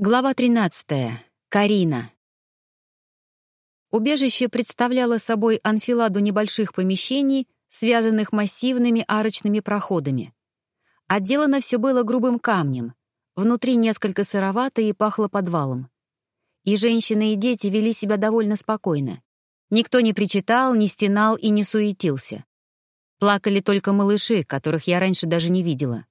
Глава 13. Карина. Убежище представляло собой анфиладу небольших помещений, связанных массивными арочными проходами. Отделано все было грубым камнем. Внутри несколько сыровато и пахло подвалом. И женщины, и дети вели себя довольно спокойно. Никто не причитал, не стенал и не суетился. Плакали только малыши, которых я раньше даже не видела.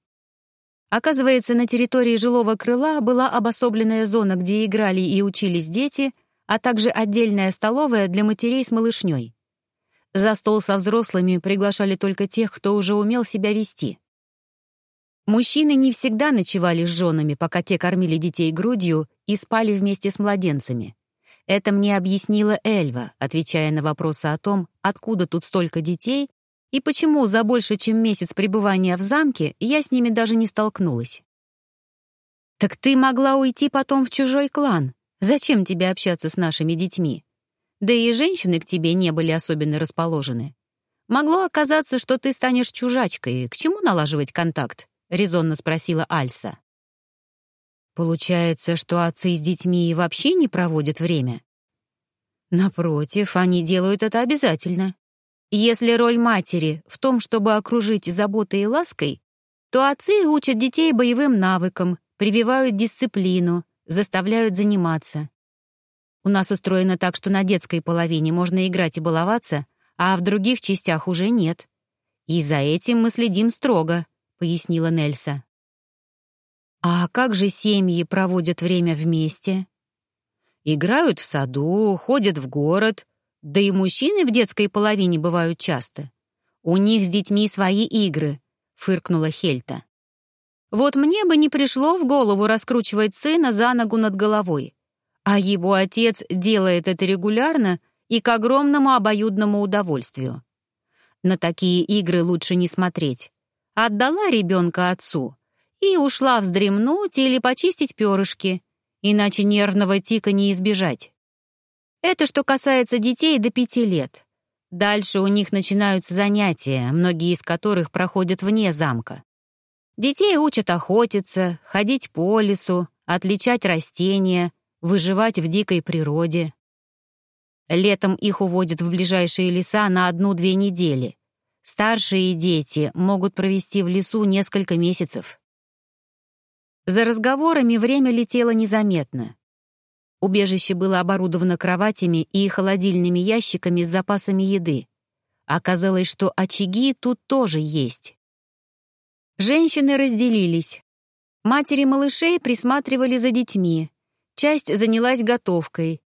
Оказывается, на территории жилого крыла была обособленная зона, где играли и учились дети, а также отдельная столовая для матерей с малышней. За стол со взрослыми приглашали только тех, кто уже умел себя вести. Мужчины не всегда ночевали с женами, пока те кормили детей грудью и спали вместе с младенцами. Это мне объяснила Эльва, отвечая на вопросы о том, откуда тут столько детей и почему за больше, чем месяц пребывания в замке я с ними даже не столкнулась. «Так ты могла уйти потом в чужой клан. Зачем тебе общаться с нашими детьми? Да и женщины к тебе не были особенно расположены. Могло оказаться, что ты станешь чужачкой. К чему налаживать контакт?» — резонно спросила Альса. «Получается, что отцы с детьми вообще не проводят время?» «Напротив, они делают это обязательно. Если роль матери в том, чтобы окружить заботой и лаской, то отцы учат детей боевым навыкам, прививают дисциплину, заставляют заниматься. У нас устроено так, что на детской половине можно играть и баловаться, а в других частях уже нет. И за этим мы следим строго, пояснила Нельса. А как же семьи проводят время вместе? Играют в саду, ходят в город, да и мужчины в детской половине бывают часто. У них с детьми свои игры, фыркнула Хельта. Вот мне бы не пришло в голову раскручивать сына за ногу над головой. А его отец делает это регулярно и к огромному обоюдному удовольствию. На такие игры лучше не смотреть. Отдала ребенка отцу и ушла вздремнуть или почистить перышки, иначе нервного тика не избежать. Это что касается детей до пяти лет. Дальше у них начинаются занятия, многие из которых проходят вне замка. Детей учат охотиться, ходить по лесу, отличать растения, выживать в дикой природе. Летом их уводят в ближайшие леса на одну-две недели. Старшие дети могут провести в лесу несколько месяцев. За разговорами время летело незаметно. Убежище было оборудовано кроватями и холодильными ящиками с запасами еды. Оказалось, что очаги тут тоже есть. Женщины разделились. Матери малышей присматривали за детьми. Часть занялась готовкой.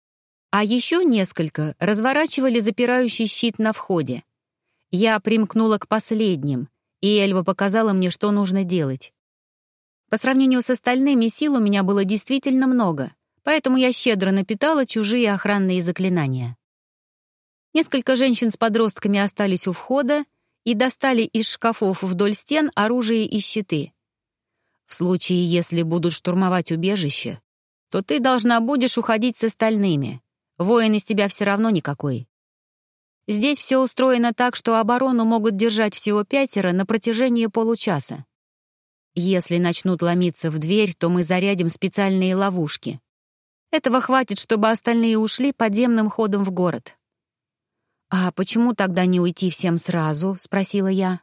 А еще несколько разворачивали запирающий щит на входе. Я примкнула к последним, и Эльва показала мне, что нужно делать. По сравнению с остальными сил у меня было действительно много — поэтому я щедро напитала чужие охранные заклинания. Несколько женщин с подростками остались у входа и достали из шкафов вдоль стен оружие и щиты. В случае, если будут штурмовать убежище, то ты должна будешь уходить с остальными. Воин из тебя все равно никакой. Здесь все устроено так, что оборону могут держать всего пятеро на протяжении получаса. Если начнут ломиться в дверь, то мы зарядим специальные ловушки. Этого хватит, чтобы остальные ушли подземным ходом в город. «А почему тогда не уйти всем сразу?» — спросила я.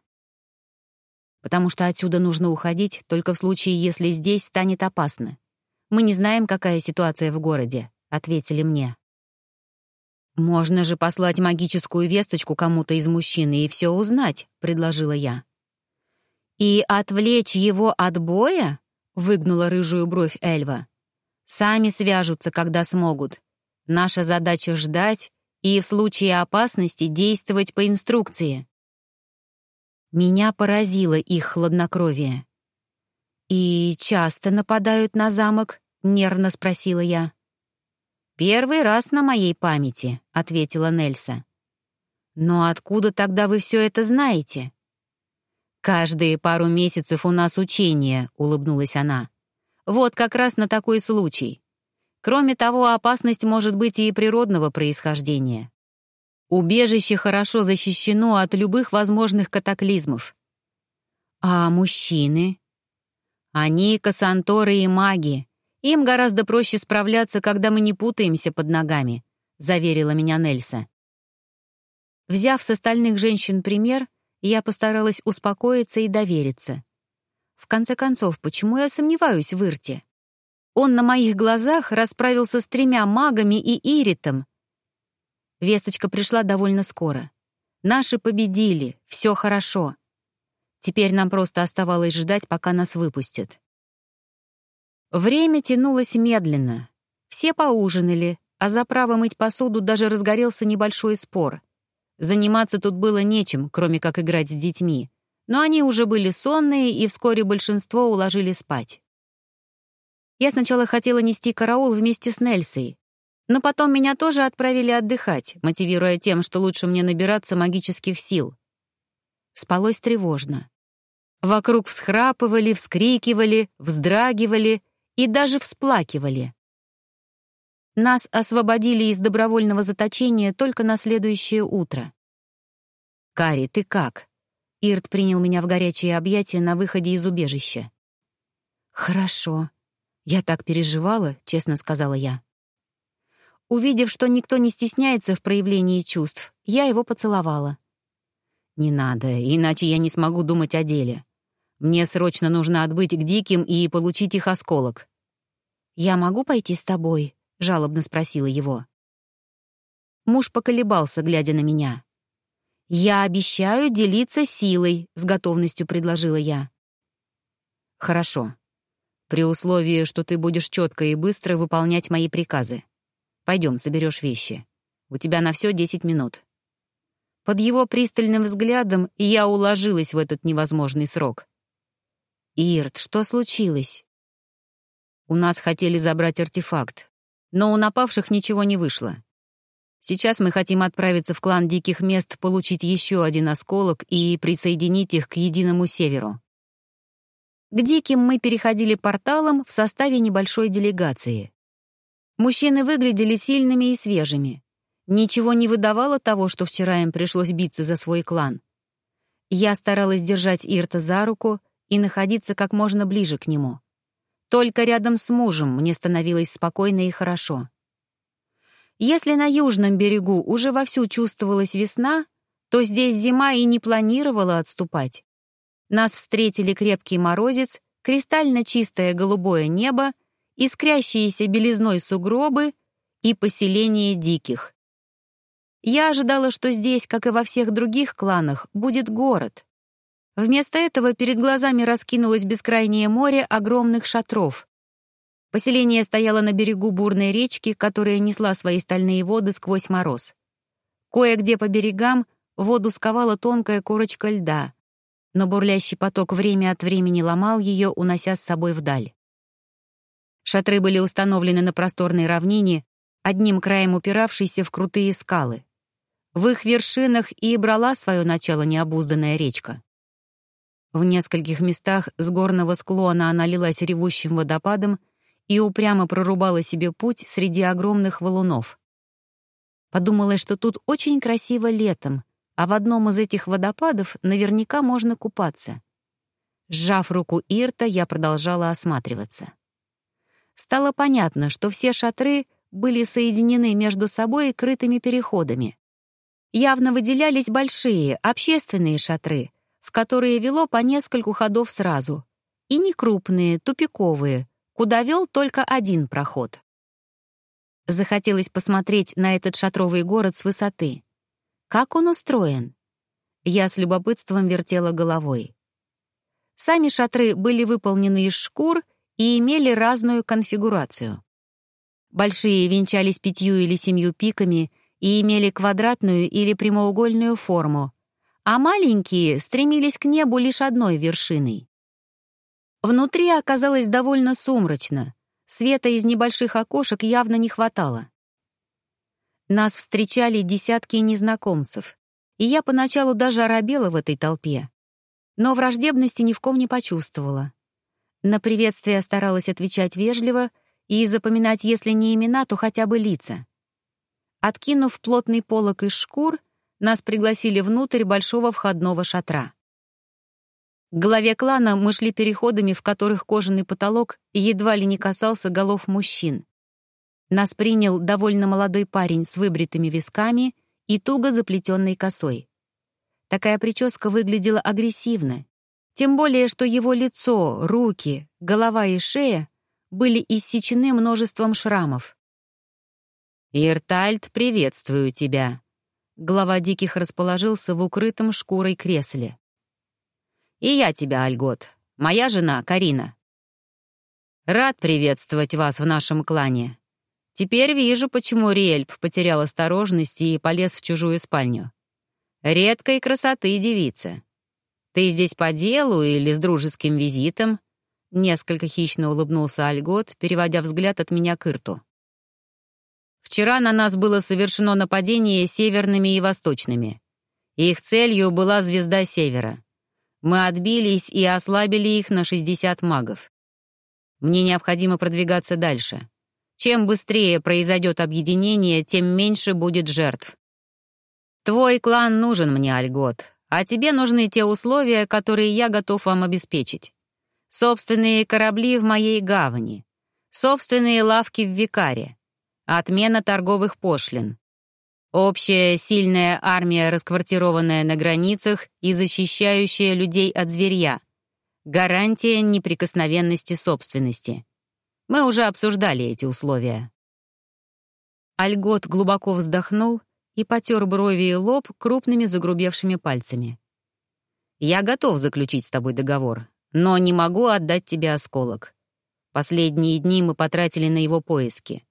«Потому что отсюда нужно уходить только в случае, если здесь станет опасно. Мы не знаем, какая ситуация в городе», — ответили мне. «Можно же послать магическую весточку кому-то из мужчин и все узнать», — предложила я. «И отвлечь его от боя?» — выгнула рыжую бровь Эльва. Сами свяжутся, когда смогут. Наша задача — ждать и в случае опасности действовать по инструкции. Меня поразило их хладнокровие. «И часто нападают на замок?» — нервно спросила я. «Первый раз на моей памяти», — ответила Нельса. «Но откуда тогда вы все это знаете?» «Каждые пару месяцев у нас учение», — улыбнулась она. Вот как раз на такой случай. Кроме того, опасность может быть и природного происхождения. Убежище хорошо защищено от любых возможных катаклизмов. А мужчины? Они кассанторы и маги, Им гораздо проще справляться, когда мы не путаемся под ногами», — заверила меня Нельса. Взяв с остальных женщин пример, я постаралась успокоиться и довериться. В конце концов, почему я сомневаюсь в Ирте? Он на моих глазах расправился с тремя магами и Иритом. Весточка пришла довольно скоро. Наши победили, все хорошо. Теперь нам просто оставалось ждать, пока нас выпустят. Время тянулось медленно. Все поужинали, а за право мыть посуду даже разгорелся небольшой спор. Заниматься тут было нечем, кроме как играть с детьми. Но они уже были сонные, и вскоре большинство уложили спать. Я сначала хотела нести караул вместе с Нельсой, но потом меня тоже отправили отдыхать, мотивируя тем, что лучше мне набираться магических сил. Спалось тревожно. Вокруг всхрапывали, вскрикивали, вздрагивали и даже всплакивали. Нас освободили из добровольного заточения только на следующее утро. «Кари, ты как?» Ирт принял меня в горячие объятия на выходе из убежища. «Хорошо. Я так переживала», — честно сказала я. Увидев, что никто не стесняется в проявлении чувств, я его поцеловала. «Не надо, иначе я не смогу думать о деле. Мне срочно нужно отбыть к диким и получить их осколок». «Я могу пойти с тобой?» — жалобно спросила его. Муж поколебался, глядя на меня. «Я обещаю делиться силой», — с готовностью предложила я. «Хорошо. При условии, что ты будешь четко и быстро выполнять мои приказы. Пойдем, соберешь вещи. У тебя на все десять минут». Под его пристальным взглядом я уложилась в этот невозможный срок. «Ирт, что случилось?» «У нас хотели забрать артефакт, но у напавших ничего не вышло. Сейчас мы хотим отправиться в клан Диких Мест, получить еще один осколок и присоединить их к единому северу. К Диким мы переходили порталом в составе небольшой делегации. Мужчины выглядели сильными и свежими. Ничего не выдавало того, что вчера им пришлось биться за свой клан. Я старалась держать Ирта за руку и находиться как можно ближе к нему. Только рядом с мужем мне становилось спокойно и хорошо. Если на южном берегу уже вовсю чувствовалась весна, то здесь зима и не планировала отступать. Нас встретили крепкий морозец, кристально чистое голубое небо искрящиеся белизной сугробы и поселение диких. Я ожидала, что здесь, как и во всех других кланах, будет город. Вместо этого перед глазами раскинулось бескрайнее море огромных шатров. Поселение стояло на берегу бурной речки, которая несла свои стальные воды сквозь мороз. Кое-где по берегам воду сковала тонкая корочка льда, но бурлящий поток время от времени ломал ее, унося с собой вдаль. Шатры были установлены на просторной равнине, одним краем упиравшейся в крутые скалы. В их вершинах и брала свое начало необузданная речка. В нескольких местах с горного склона она лилась ревущим водопадом и упрямо прорубала себе путь среди огромных валунов. Подумала, что тут очень красиво летом, а в одном из этих водопадов наверняка можно купаться. Сжав руку Ирта, я продолжала осматриваться стало понятно, что все шатры были соединены между собой крытыми переходами. Явно выделялись большие, общественные шатры, в которые вело по нескольку ходов сразу, и некрупные, тупиковые, куда вел только один проход. Захотелось посмотреть на этот шатровый город с высоты. Как он устроен? Я с любопытством вертела головой. Сами шатры были выполнены из шкур — и имели разную конфигурацию. Большие венчались пятью или семью пиками и имели квадратную или прямоугольную форму, а маленькие стремились к небу лишь одной вершиной. Внутри оказалось довольно сумрачно, света из небольших окошек явно не хватало. Нас встречали десятки незнакомцев, и я поначалу даже оробела в этой толпе, но враждебности ни в ком не почувствовала. На приветствие старалась отвечать вежливо и запоминать, если не имена, то хотя бы лица. Откинув плотный полог из шкур, нас пригласили внутрь большого входного шатра. К главе клана мы шли переходами, в которых кожаный потолок едва ли не касался голов мужчин. Нас принял довольно молодой парень с выбритыми висками и туго заплетенной косой. Такая прическа выглядела агрессивно, тем более, что его лицо, руки, голова и шея были иссечены множеством шрамов. «Иртальд, приветствую тебя!» Глава диких расположился в укрытом шкурой кресле. «И я тебя, Альгот. Моя жена, Карина. Рад приветствовать вас в нашем клане. Теперь вижу, почему Риэльп потерял осторожность и полез в чужую спальню. Редкой красоты девица. Ты здесь по делу или с дружеским визитом?» Несколько хищно улыбнулся Альгот, переводя взгляд от меня к Ирту. «Вчера на нас было совершено нападение северными и восточными. Их целью была звезда Севера. Мы отбились и ослабили их на 60 магов. Мне необходимо продвигаться дальше. Чем быстрее произойдет объединение, тем меньше будет жертв. Твой клан нужен мне, Альгот, а тебе нужны те условия, которые я готов вам обеспечить. Собственные корабли в моей гавани, собственные лавки в Викаре, отмена торговых пошлин, общая сильная армия, расквартированная на границах и защищающая людей от зверья, гарантия неприкосновенности собственности. Мы уже обсуждали эти условия. Альгот глубоко вздохнул и потер брови и лоб крупными загрубевшими пальцами. «Я готов заключить с тобой договор, но не могу отдать тебе осколок. Последние дни мы потратили на его поиски.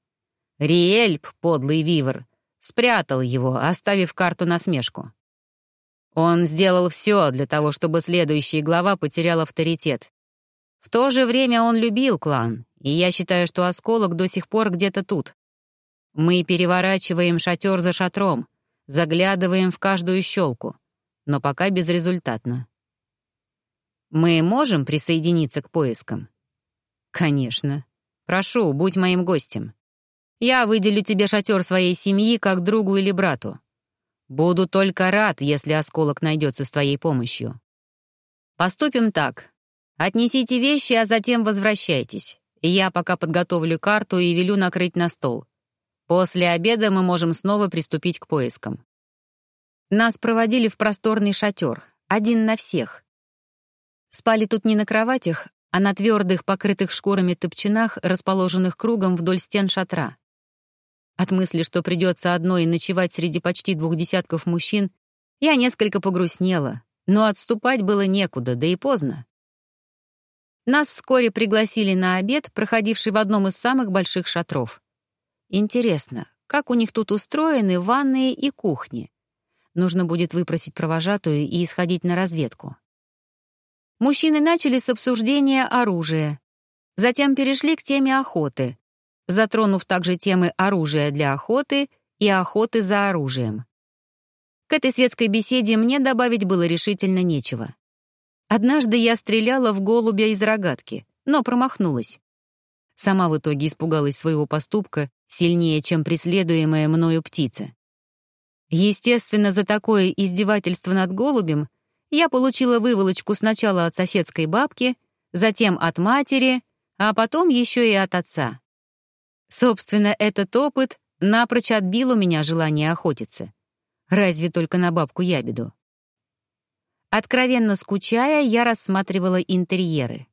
Риэльп, подлый вивер, спрятал его, оставив карту на смешку. Он сделал все для того, чтобы следующий глава потерял авторитет. В то же время он любил клан, и я считаю, что осколок до сих пор где-то тут. Мы переворачиваем шатер за шатром, заглядываем в каждую щелку, но пока безрезультатно. Мы можем присоединиться к поискам? Конечно. Прошу, будь моим гостем. Я выделю тебе шатер своей семьи как другу или брату. Буду только рад, если осколок найдется с твоей помощью. Поступим так. Отнесите вещи, а затем возвращайтесь. Я пока подготовлю карту и велю накрыть на стол. После обеда мы можем снова приступить к поискам. Нас проводили в просторный шатер, один на всех. Спали тут не на кроватях, а на твердых, покрытых шкурами топчинах, расположенных кругом вдоль стен шатра. От мысли, что придется одной ночевать среди почти двух десятков мужчин, я несколько погрустнела, но отступать было некуда, да и поздно. Нас вскоре пригласили на обед, проходивший в одном из самых больших шатров. Интересно, как у них тут устроены ванные и кухни? Нужно будет выпросить провожатую и исходить на разведку. Мужчины начали с обсуждения оружия. Затем перешли к теме охоты, затронув также темы оружия для охоты и охоты за оружием. К этой светской беседе мне добавить было решительно нечего. Однажды я стреляла в голубя из рогатки, но промахнулась. Сама в итоге испугалась своего поступка сильнее, чем преследуемая мною птица. Естественно, за такое издевательство над голубем я получила выволочку сначала от соседской бабки, затем от матери, а потом еще и от отца. Собственно, этот опыт напрочь отбил у меня желание охотиться. Разве только на бабку ябеду. Откровенно скучая, я рассматривала интерьеры.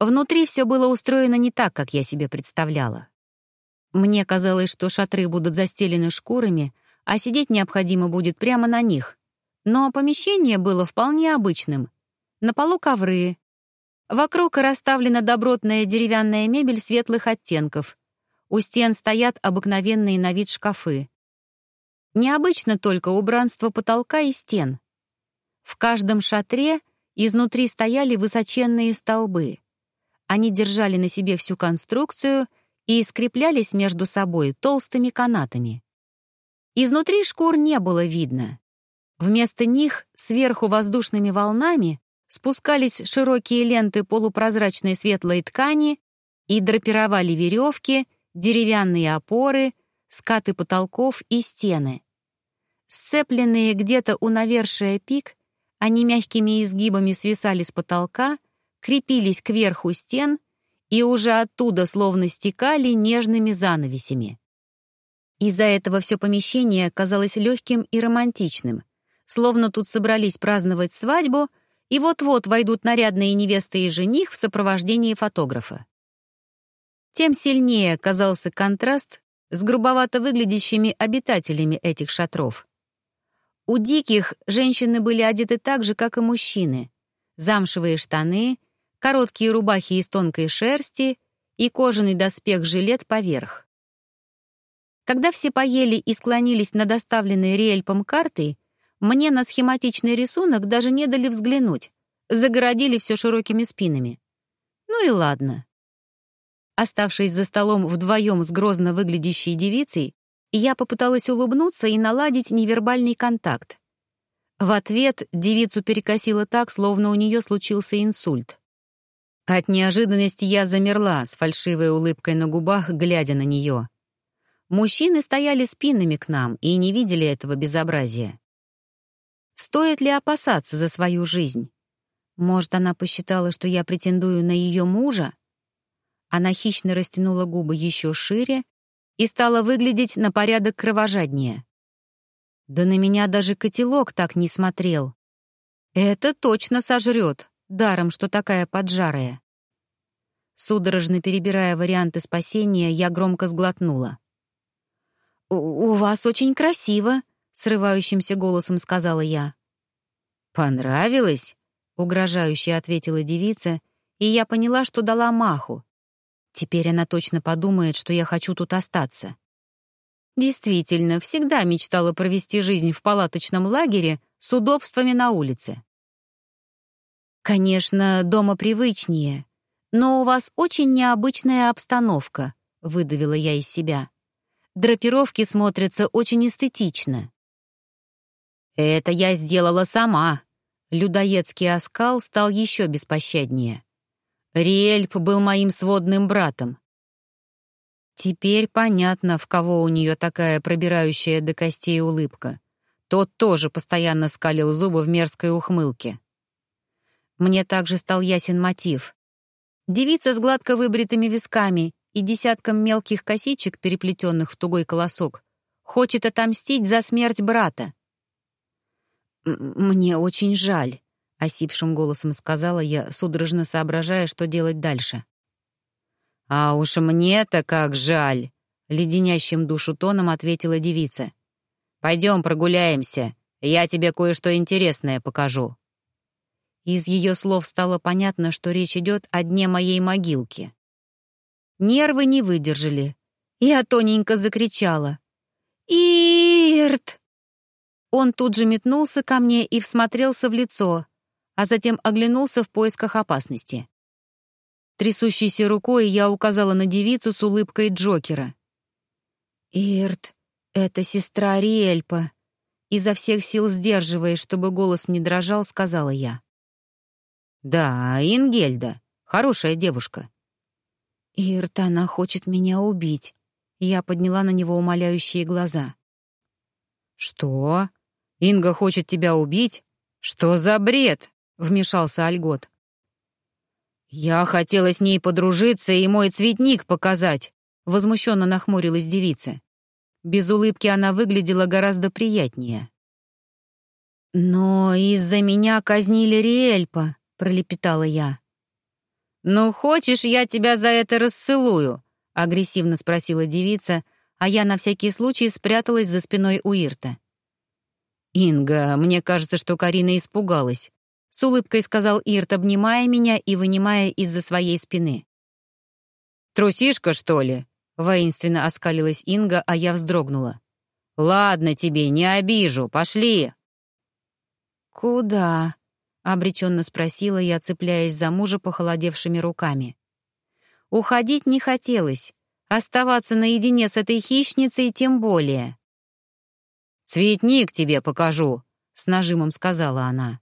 Внутри все было устроено не так, как я себе представляла. Мне казалось, что шатры будут застелены шкурами, а сидеть необходимо будет прямо на них. Но помещение было вполне обычным. На полу ковры. Вокруг расставлена добротная деревянная мебель светлых оттенков. У стен стоят обыкновенные на вид шкафы. Необычно только убранство потолка и стен. В каждом шатре изнутри стояли высоченные столбы. Они держали на себе всю конструкцию и скреплялись между собой толстыми канатами. Изнутри шкур не было видно. Вместо них сверху воздушными волнами спускались широкие ленты полупрозрачной светлой ткани и драпировали веревки, деревянные опоры, скаты потолков и стены. Сцепленные где-то у навершия пик, Они мягкими изгибами свисали с потолка, крепились кверху стен и уже оттуда словно стекали нежными занавесями. Из-за этого все помещение казалось легким и романтичным, словно тут собрались праздновать свадьбу и вот-вот войдут нарядные невесты и жених в сопровождении фотографа. Тем сильнее казался контраст с грубовато выглядящими обитателями этих шатров. У диких женщины были одеты так же, как и мужчины. Замшевые штаны, короткие рубахи из тонкой шерсти и кожаный доспех-жилет поверх. Когда все поели и склонились над оставленной Риэльпом картой, мне на схематичный рисунок даже не дали взглянуть, загородили все широкими спинами. Ну и ладно. Оставшись за столом вдвоем с грозно выглядящей девицей, я попыталась улыбнуться и наладить невербальный контакт. В ответ девицу перекосило так, словно у нее случился инсульт. От неожиданности я замерла с фальшивой улыбкой на губах, глядя на нее. Мужчины стояли спинами к нам и не видели этого безобразия. Стоит ли опасаться за свою жизнь? Может, она посчитала, что я претендую на ее мужа? Она хищно растянула губы еще шире и стала выглядеть на порядок кровожаднее. Да на меня даже котелок так не смотрел. Это точно сожрет, даром, что такая поджарая. Судорожно перебирая варианты спасения, я громко сглотнула. «У, вас очень красиво», — срывающимся голосом сказала я. «Понравилось?» — угрожающе ответила девица, и я поняла, что дала маху. Теперь она точно подумает, что я хочу тут остаться. Действительно, всегда мечтала провести жизнь в палаточном лагере с удобствами на улице. Конечно, дома привычнее, но у вас очень необычная обстановка, выдавила я из себя. Драпировки смотрятся очень эстетично. Это я сделала сама. Людоедский оскал стал еще беспощаднее. Риэльп был моим сводным братом. Теперь понятно, в кого у нее такая пробирающая до костей улыбка. Тот тоже постоянно скалил зубы в мерзкой ухмылке. Мне также стал ясен мотив. Девица с гладко выбритыми висками и десятком мелких косичек, переплетенных в тугой колосок, хочет отомстить за смерть брата. «Мне очень жаль», — осипшим голосом сказала я, судорожно соображая, что делать дальше. «А уж мне-то как жаль!» — леденящим душу тоном ответила девица. «Пойдем прогуляемся, я тебе кое-что интересное покажу». Из ее слов стало понятно, что речь идет о дне моей могилки. Нервы не выдержали. Я тоненько закричала. «Ирт!» Он тут же метнулся ко мне и всмотрелся в лицо, а затем оглянулся в поисках опасности. Трясущейся рукой я указала на девицу с улыбкой Джокера. «Ирт, это сестра Риэльпа», — изо всех сил сдерживаясь, чтобы голос не дрожал, сказала я. «Да, Ингельда, хорошая девушка». «Ирт, она хочет меня убить». Я подняла на него умоляющие глаза. «Что? Инга хочет тебя убить? Что за бред?» — вмешался Альгот. «Я хотела с ней подружиться и мой цветник показать», — возмущенно нахмурилась девица. Без улыбки она выглядела гораздо приятнее. «Но из-за меня казнили Риэльпа», — пролепетала я. «Ну, хочешь, я тебя за это расцелую?» — агрессивно спросила девица, а я на всякий случай спряталась за спиной у Ирта. «Инга, мне кажется, что Карина испугалась. С улыбкой сказал Ирт, обнимая меня и вынимая из-за своей спины. «Трусишка, что ли?» — воинственно оскалилась Инга, а я вздрогнула. «Ладно тебе, не обижу, пошли!» «Куда?» — обреченно спросила я, цепляясь за мужа похолодевшими руками. Уходить не хотелось, оставаться наедине с этой хищницей тем более. «Цветник тебе покажу», — с нажимом сказала она.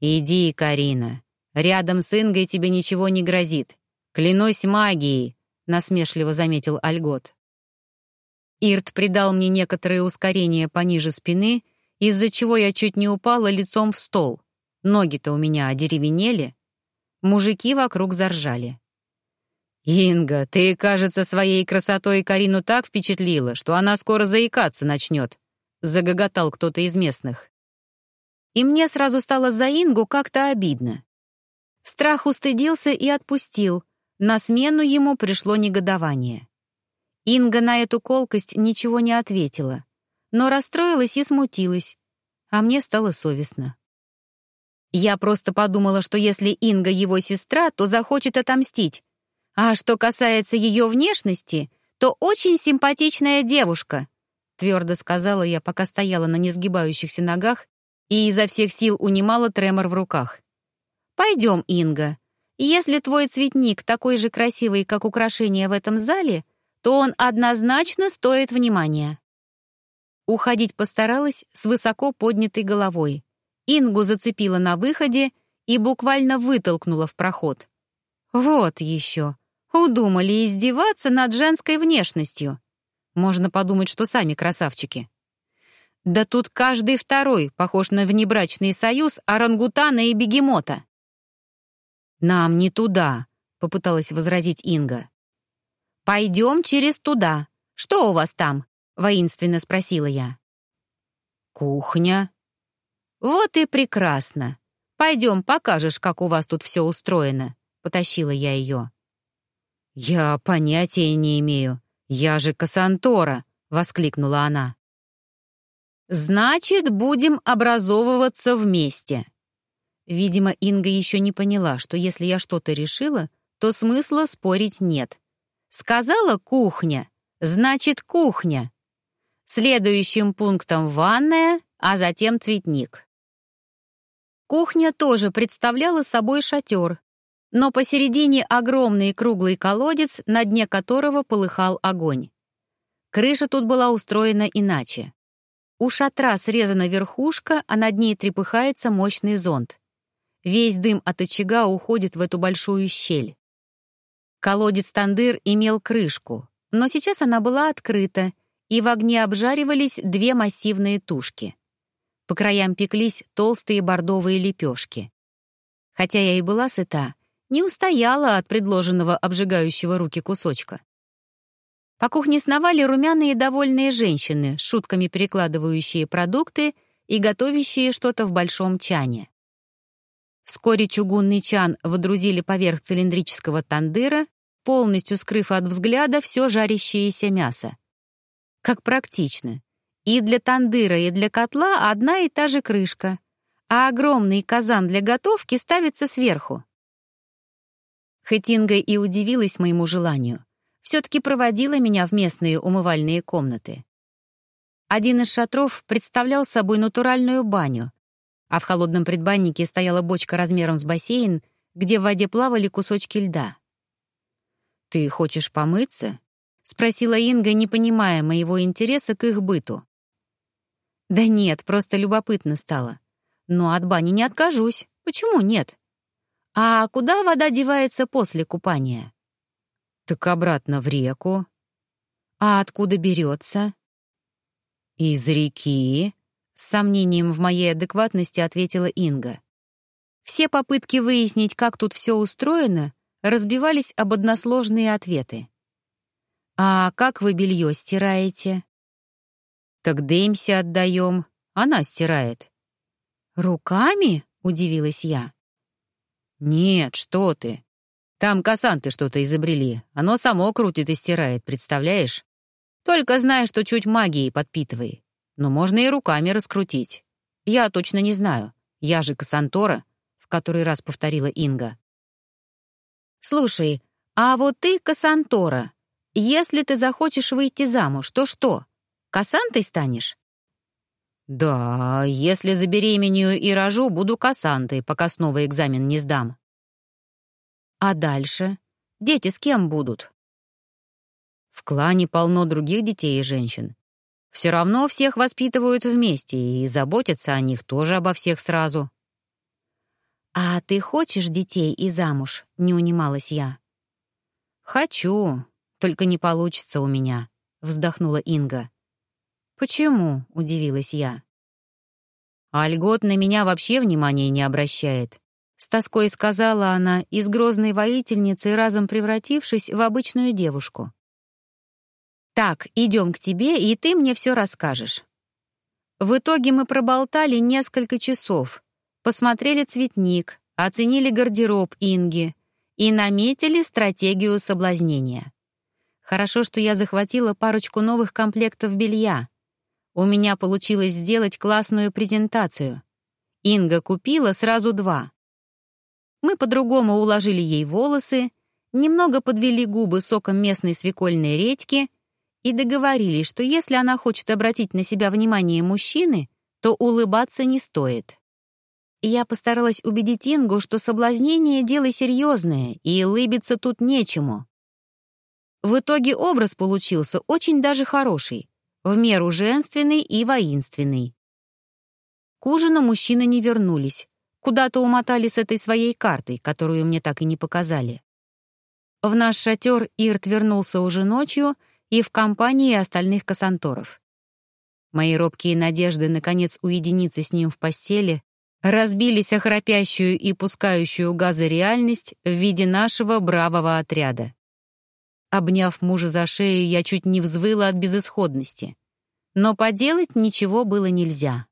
«Иди, Карина. Рядом с Ингой тебе ничего не грозит. Клянусь магией», — насмешливо заметил Альгот. Ирт придал мне некоторое ускорение пониже спины, из-за чего я чуть не упала лицом в стол. Ноги-то у меня одеревенели. Мужики вокруг заржали. «Инга, ты, кажется, своей красотой Карину так впечатлила, что она скоро заикаться начнет», — загоготал кто-то из местных. И мне сразу стало за Ингу как-то обидно. Страх устыдился и отпустил. На смену ему пришло негодование. Инга на эту колкость ничего не ответила, но расстроилась и смутилась, а мне стало совестно. Я просто подумала, что если Инга его сестра, то захочет отомстить. А что касается ее внешности, то очень симпатичная девушка, твердо сказала я, пока стояла на несгибающихся ногах и изо всех сил унимала тремор в руках. «Пойдем, Инга. Если твой цветник такой же красивый, как украшение в этом зале, то он однозначно стоит внимания». Уходить постаралась с высоко поднятой головой. Ингу зацепила на выходе и буквально вытолкнула в проход. «Вот еще. Удумали издеваться над женской внешностью. Можно подумать, что сами красавчики». Да тут каждый второй похож на внебрачный союз орангутана и бегемота. «Нам не туда», — попыталась возразить Инга. «Пойдем через туда. Что у вас там?» — воинственно спросила я. «Кухня». «Вот и прекрасно. Пойдем, покажешь, как у вас тут все устроено», — потащила я ее. «Я понятия не имею. Я же Кассантора», — воскликнула она. «Значит, будем образовываться вместе», Видимо, Инга еще не поняла, что если я что-то решила, то смысла спорить нет. Сказала «кухня», значит «кухня». Следующим пунктом ванная, а затем цветник. Кухня тоже представляла собой шатер, но посередине огромный круглый колодец, на дне которого полыхал огонь. Крыша тут была устроена иначе. У шатра срезана верхушка, а над ней трепыхается мощный зонт. Весь дым от очага уходит в эту большую щель. Колодец Тандыр имел крышку, но сейчас она была открыта, и в огне обжаривались две массивные тушки. По краям пеклись толстые бордовые лепешки. Хотя я и была сыта, не устояла от предложенного обжигающего руки кусочка. По кухне сновали румяные довольные женщины, шутками перекладывающие продукты и готовящие что-то в большом чане. Вскоре чугунный чан водрузили поверх цилиндрического тандыра, полностью скрыв от взгляда все жарящееся мясо. Как практично. И для тандыра, и для котла одна и та же крышка, а огромный казан для готовки ставится сверху. Хоть Инга и удивилась моему желанию, все-таки проводила меня в местные умывальные комнаты. Один из шатров представлял собой натуральную баню, а в холодном предбаннике стояла бочка размером с бассейн, где в воде плавали кусочки льда. «Ты хочешь помыться?» — спросила Инга, не понимая моего интереса к их быту. «Да нет, просто любопытно стало. Но от бани не откажусь. Почему нет? А куда вода девается после купания?» «Так обратно в реку». «А откуда берется?» «Из реки», с сомнением в моей адекватности ответила Инга. Все попытки выяснить, как тут все устроено, разбивались об односложные ответы. «А как вы белье стираете?» «Так Дэмси отдаем, она стирает». «Руками?» — удивилась я. «Нет, что ты. Там касанты что-то изобрели. Оно само крутит и стирает, представляешь? Только знай, что чуть магией подпитывай но можно и руками раскрутить. Я точно не знаю. Я же Кассантора, в который раз повторила Инга. Слушай, а вот ты Кассантора. Если ты захочешь выйти замуж, то что? Кассантой станешь? Да, если забеременею и рожу, буду кассантой, пока снова экзамен не сдам. А дальше? Дети с кем будут? В клане полно других детей и женщин. Все равно всех воспитывают вместе и заботятся о них тоже обо всех сразу. «А ты хочешь детей и замуж?» — не унималась я. «Хочу, только не получится у меня», — вздохнула Инга. «Почему?» — удивилась я. А льгот на меня вообще внимания не обращает. С тоской сказала она, из грозной воительницы разом превратившись в обычную девушку. «Так, идем к тебе, и ты мне все расскажешь». В итоге мы проболтали несколько часов, посмотрели цветник, оценили гардероб Инги и наметили стратегию соблазнения. Хорошо, что я захватила парочку новых комплектов белья. У меня получилось сделать классную презентацию. Инга купила сразу два. Мы по-другому уложили ей волосы, немного подвели губы соком местной свекольной редьки и договорились, что если она хочет обратить на себя внимание мужчины, то улыбаться не стоит. Я постаралась убедить Ингу, что соблазнение — дело серьезное, и улыбиться тут нечему. В итоге образ получился очень даже хороший, в меру женственный и воинственный. К ужину мужчины не вернулись, куда-то умотали с этой своей картой, которую мне так и не показали. В наш шатер Ирт вернулся уже ночью — и в компании остальных кассанторов. Мои робкие надежды, наконец, уединиться с ним в постели, разбились о храпящую и пускающую газы реальность в виде нашего бравого отряда. Обняв мужа за шею, я чуть не взвыла от безысходности. Но поделать ничего было нельзя.